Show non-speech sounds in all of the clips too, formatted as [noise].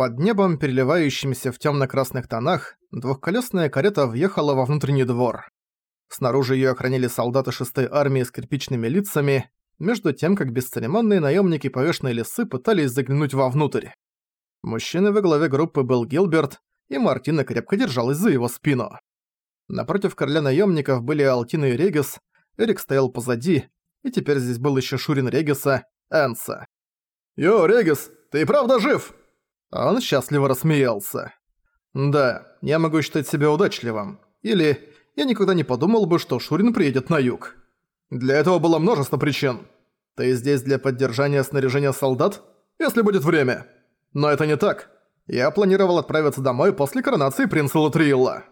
Под небом, переливающимся в темно-красных тонах, двухколесная карета въехала во внутренний двор. Снаружи ее охраняли солдаты шестой армии с кирпичными лицами, между тем, как бесцеремонные наемники повешенной лесы пытались заглянуть вовнутрь. Мужчина во главе группы был Гилберт, и Мартина крепко держалась за его спину. Напротив короля наемников были Алтина и Регис, Эрик стоял позади, и теперь здесь был еще Шурин Региса, Энса. «Йо, Регис, ты правда жив?» Он счастливо рассмеялся. «Да, я могу считать себя удачливым. Или я никогда не подумал бы, что Шурин приедет на юг. Для этого было множество причин. Ты здесь для поддержания снаряжения солдат? Если будет время. Но это не так. Я планировал отправиться домой после коронации принца Латриилла.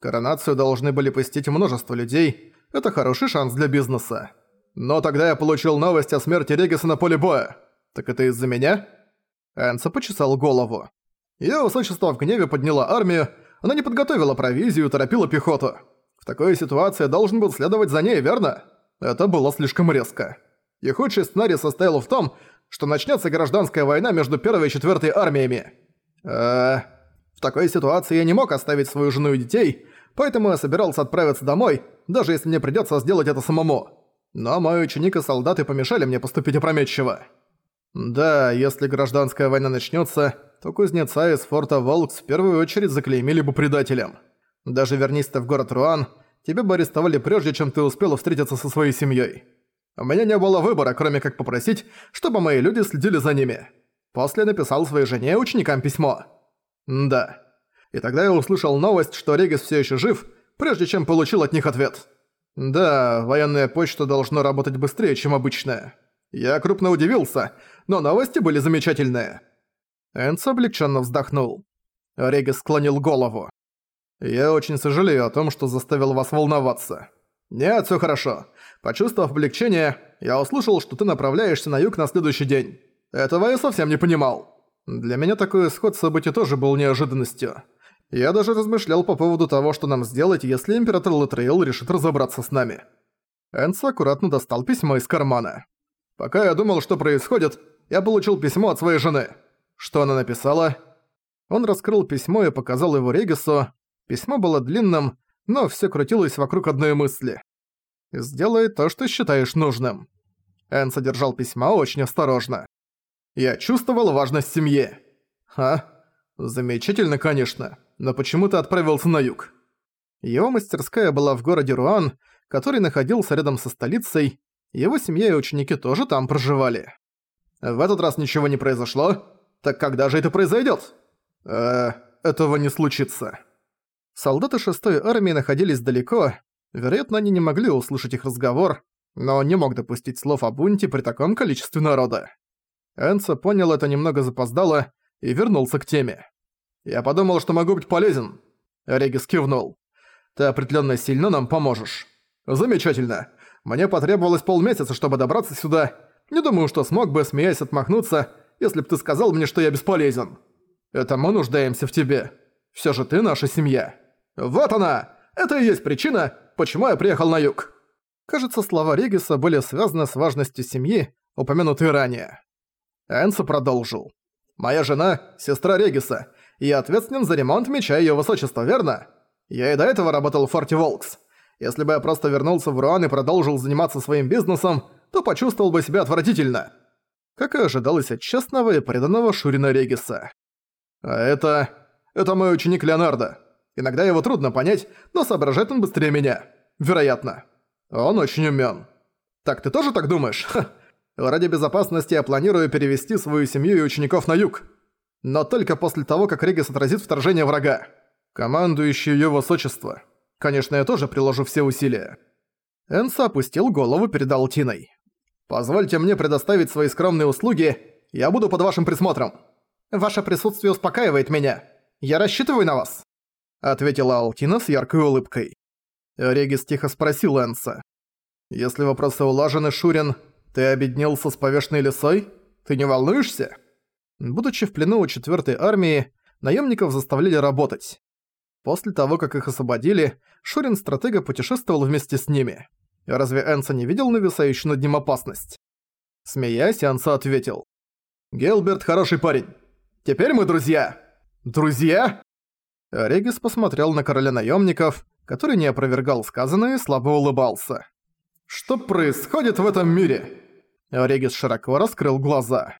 Коронацию должны были посетить множество людей. Это хороший шанс для бизнеса. Но тогда я получил новость о смерти Региса на поле боя. Так это из-за меня?» Энса почесал голову. Её высочество в гневе подняла армию, она не подготовила провизию, торопила пехоту. В такой ситуации должен был следовать за ней, верно? Это было слишком резко. И худший сценарий состоял в том, что начнется гражданская война между первой и четвертой армиями. Э, в такой ситуации я не мог оставить свою жену и детей, поэтому я собирался отправиться домой, даже если мне придётся сделать это самому. Но мой ученик и солдаты помешали мне поступить опрометчиво. Да, если гражданская война начнется, то кузнеца из форта Волкс в первую очередь заклеймили бы предателем. Даже вернись ты в город Руан, тебя бы арестовали прежде, чем ты успел встретиться со своей семьей. У меня не было выбора, кроме как попросить, чтобы мои люди следили за ними. После написал своей жене и ученикам письмо. Да. И тогда я услышал новость, что Регис все еще жив, прежде чем получил от них ответ. Да, военная почта должна работать быстрее, чем обычная. Я крупно удивился, но новости были замечательные». Энс облегченно вздохнул. Регис склонил голову. «Я очень сожалею о том, что заставил вас волноваться. Нет, все хорошо. Почувствовав облегчение, я услышал, что ты направляешься на юг на следующий день. Этого я совсем не понимал. Для меня такой исход событий тоже был неожиданностью. Я даже размышлял по поводу того, что нам сделать, если император Латрейл решит разобраться с нами». Энс аккуратно достал письмо из кармана. «Пока я думал, что происходит, я получил письмо от своей жены. Что она написала? Он раскрыл письмо и показал его Регису. Письмо было длинным, но все крутилось вокруг одной мысли. «Сделай то, что считаешь нужным». Энн содержал письма очень осторожно. «Я чувствовал важность семьи». «Ха? Замечательно, конечно. Но почему ты отправился на юг?» Его мастерская была в городе Руан, который находился рядом со столицей. Его семья и ученики тоже там проживали. В этот раз ничего не произошло. Так когда же это произойдет? Э, этого не случится. Солдаты шестой армии находились далеко. Вероятно, они не могли услышать их разговор, но не мог допустить слов о бунте при таком количестве народа. Энсо понял это немного запоздало и вернулся к теме. «Я подумал, что могу быть полезен». Регис кивнул. «Ты определенно сильно нам поможешь». «Замечательно. Мне потребовалось полмесяца, чтобы добраться сюда, не думаю, что смог бы, смеясь, отмахнуться, если бы ты сказал мне, что я бесполезен. Это мы нуждаемся в тебе. Все же ты наша семья. Вот она! Это и есть причина, почему я приехал на юг». Кажется, слова Региса были связаны с важностью семьи, упомянутой ранее. Энсо продолжил. «Моя жена – сестра Региса, и ответственен за ремонт меча Её Высочества, верно? Я и до этого работал в Форте Волкс. Если бы я просто вернулся в Руан и продолжил заниматься своим бизнесом, то почувствовал бы себя отвратительно. Как и ожидалось от честного и преданного Шурина Региса. А это... это мой ученик Леонардо. Иногда его трудно понять, но соображает он быстрее меня. Вероятно. Он очень умён. Так ты тоже так думаешь? Ха. Ради безопасности я планирую перевести свою семью и учеников на юг. Но только после того, как Регис отразит вторжение врага. Командующий её высочество. Конечно, я тоже приложу все усилия. Энса опустил голову перед Алтиной. «Позвольте мне предоставить свои скромные услуги, я буду под вашим присмотром. Ваше присутствие успокаивает меня. Я рассчитываю на вас», — ответила Алтина с яркой улыбкой. Регис тихо спросил Энса. «Если вопросы улажены, Шурин, ты объединился с повешенной лесой? Ты не волнуешься?» Будучи в плену у четвертой армии, наемников заставляли работать. После того, как их освободили, Шурин-стратега путешествовал вместе с ними. Разве Энса не видел нависающую над ним опасность? Смеясь, Энса ответил. «Гелберт хороший парень. Теперь мы друзья!» «Друзья?» Регис посмотрел на короля наемников, который не опровергал сказанное и слабо улыбался. «Что происходит в этом мире?» Регис широко раскрыл глаза.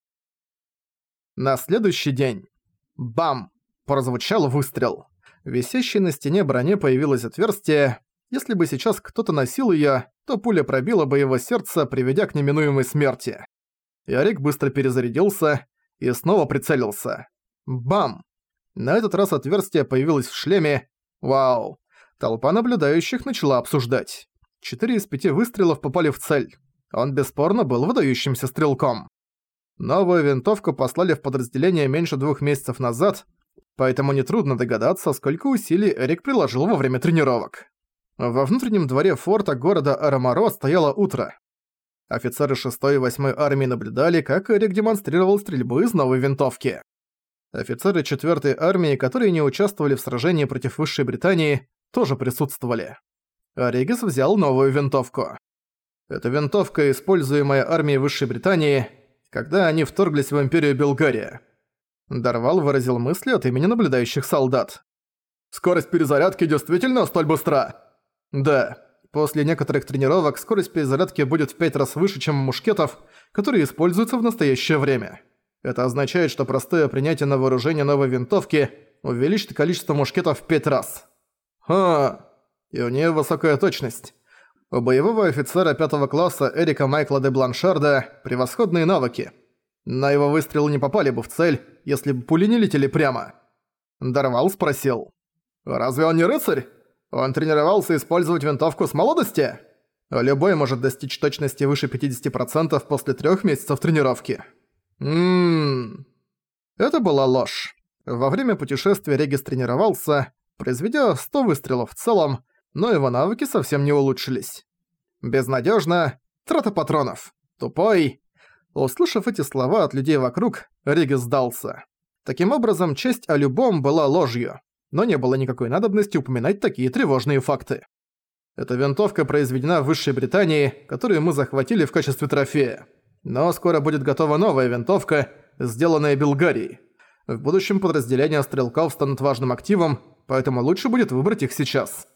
На следующий день. Бам! Прозвучал выстрел. Висящей на стене броне появилось отверстие. Если бы сейчас кто-то носил её, то пуля пробила бы его сердце, приведя к неминуемой смерти. Ярик быстро перезарядился и снова прицелился. Бам! На этот раз отверстие появилось в шлеме. Вау! Толпа наблюдающих начала обсуждать. Четыре из пяти выстрелов попали в цель. Он бесспорно был выдающимся стрелком. Новую винтовку послали в подразделение меньше двух месяцев назад, поэтому нетрудно догадаться, сколько усилий Эрик приложил во время тренировок. Во внутреннем дворе форта города Арамаро стояло утро. Офицеры 6 и 8 армии наблюдали, как Эрик демонстрировал стрельбу из новой винтовки. Офицеры 4 армии, которые не участвовали в сражении против Высшей Британии, тоже присутствовали. Оригис взял новую винтовку. Это винтовка, используемая армией Высшей Британии, когда они вторглись в Империю Белгария. Дарвал выразил мысли от имени наблюдающих солдат. «Скорость перезарядки действительно столь быстра?» Да, после некоторых тренировок скорость перезарядки будет в 5 раз выше, чем у мушкетов, которые используются в настоящее время. Это означает, что простое принятие на вооружение новой винтовки увеличит количество мушкетов в 5 раз. Ха, и у нее высокая точность. У боевого офицера пятого класса Эрика Майкла де Бланшарда превосходные навыки. На его выстрелы не попали бы в цель, если бы пули не летели прямо. Дарвал спросил. «Разве он не рыцарь?» Он тренировался использовать винтовку с молодости? Любой может достичь точности выше 50% после трех месяцев тренировки. Ммм... Это была ложь. Во время путешествия Регис тренировался, произведя 100 выстрелов в целом, но его навыки совсем не улучшились. Безнадежно, трата патронов. Тупой. Услышав эти слова от людей вокруг, Регис сдался. Таким образом, честь о любом была ложью но не было никакой надобности упоминать такие тревожные факты. Эта винтовка произведена в Высшей Британии, которую мы захватили в качестве трофея. Но скоро будет готова новая винтовка, сделанная Белгарией. В будущем подразделения стрелков станут важным активом, поэтому лучше будет выбрать их сейчас.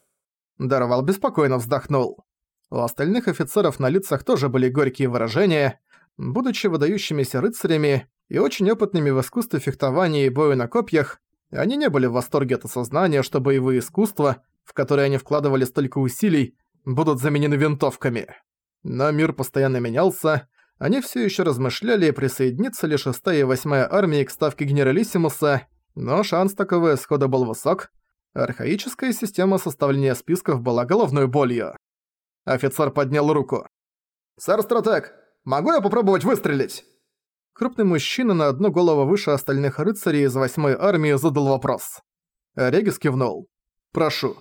Дарвал беспокойно вздохнул. У остальных офицеров на лицах тоже были горькие выражения. Будучи выдающимися рыцарями и очень опытными в искусстве фехтования и бою на копьях, они не были в восторге от осознания, что боевые искусства, в которые они вкладывали столько усилий, будут заменены винтовками. Но мир постоянно менялся, они все еще размышляли, присоединиться ли 6 и 8 армии к ставке генералиссимуса, но шанс такого исхода был высок. Архаическая система составления списков была головной болью. Офицер поднял руку. «Сэр-стратег, могу я попробовать выстрелить?» Крупный мужчина на одну голову выше остальных рыцарей из восьмой армии задал вопрос. Регис кивнул. «Прошу».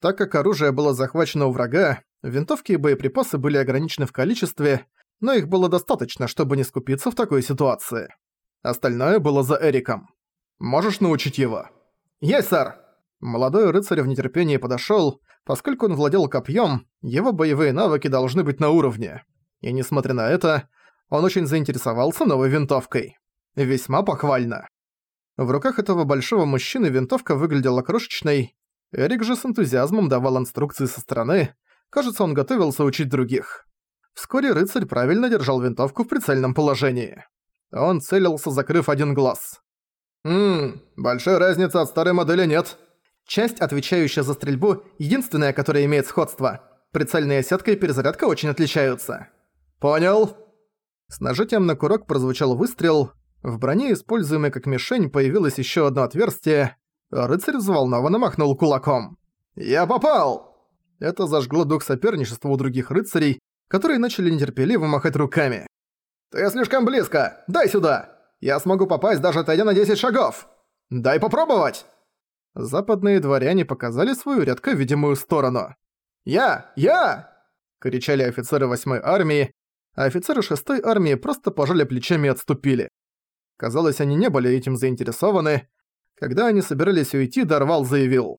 Так как оружие было захвачено у врага, винтовки и боеприпасы были ограничены в количестве, но их было достаточно, чтобы не скупиться в такой ситуации. Остальное было за Эриком. «Можешь научить его?» «Есть, сэр!» Молодой рыцарь в нетерпении подошёл, поскольку он владел копьем, его боевые навыки должны быть на уровне. И несмотря на это, он очень заинтересовался новой винтовкой. Весьма похвально. В руках этого большого мужчины винтовка выглядела крошечной. Эрик же с энтузиазмом давал инструкции со стороны. Кажется, он готовился учить других. Вскоре рыцарь правильно держал винтовку в прицельном положении. Он целился, закрыв один глаз. «Ммм, большой разницы от старой модели нет. Часть, отвечающая за стрельбу, единственная, которая имеет сходство. Прицельная сетка и перезарядка очень отличаются». «Понял», с нажатием на курок прозвучал выстрел. В броне, используемой как мишень, появилось еще одно отверстие. рыцарь взволнованно махнул кулаком. «Я попал!» Это зажгло дух соперничества у других рыцарей, которые начали нетерпеливо махать руками. «Ты слишком близко! Дай сюда! Я смогу попасть, даже отойдя на 10 шагов! Дай попробовать!» Западные дворяне показали свою редко видимую сторону. «Я! Я!» — кричали офицеры 8 армии, а офицеры шестой армии просто пожали плечами и отступили. Казалось, они не были этим заинтересованы. Когда они собирались уйти, Дарвал заявил.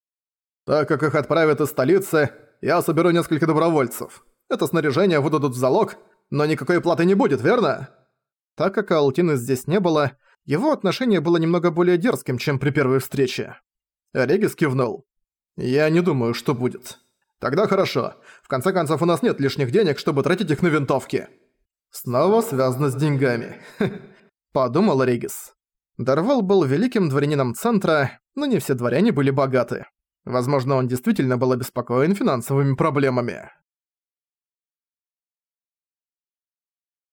«Так как их отправят из столицы, я соберу несколько добровольцев. Это снаряжение выдадут в залог, но никакой платы не будет, верно?» Так как Алтины здесь не было, Его отношение было немного более дерзким, чем при первой встрече. Регис кивнул. «Я не думаю, что будет». «Тогда хорошо. В конце концов, у нас нет лишних денег, чтобы тратить их на винтовки». «Снова связано с деньгами», [laughs] — подумал Регис. Дарвал был великим дворянином центра, но не все дворяне были богаты. Возможно, он действительно был обеспокоен финансовыми проблемами.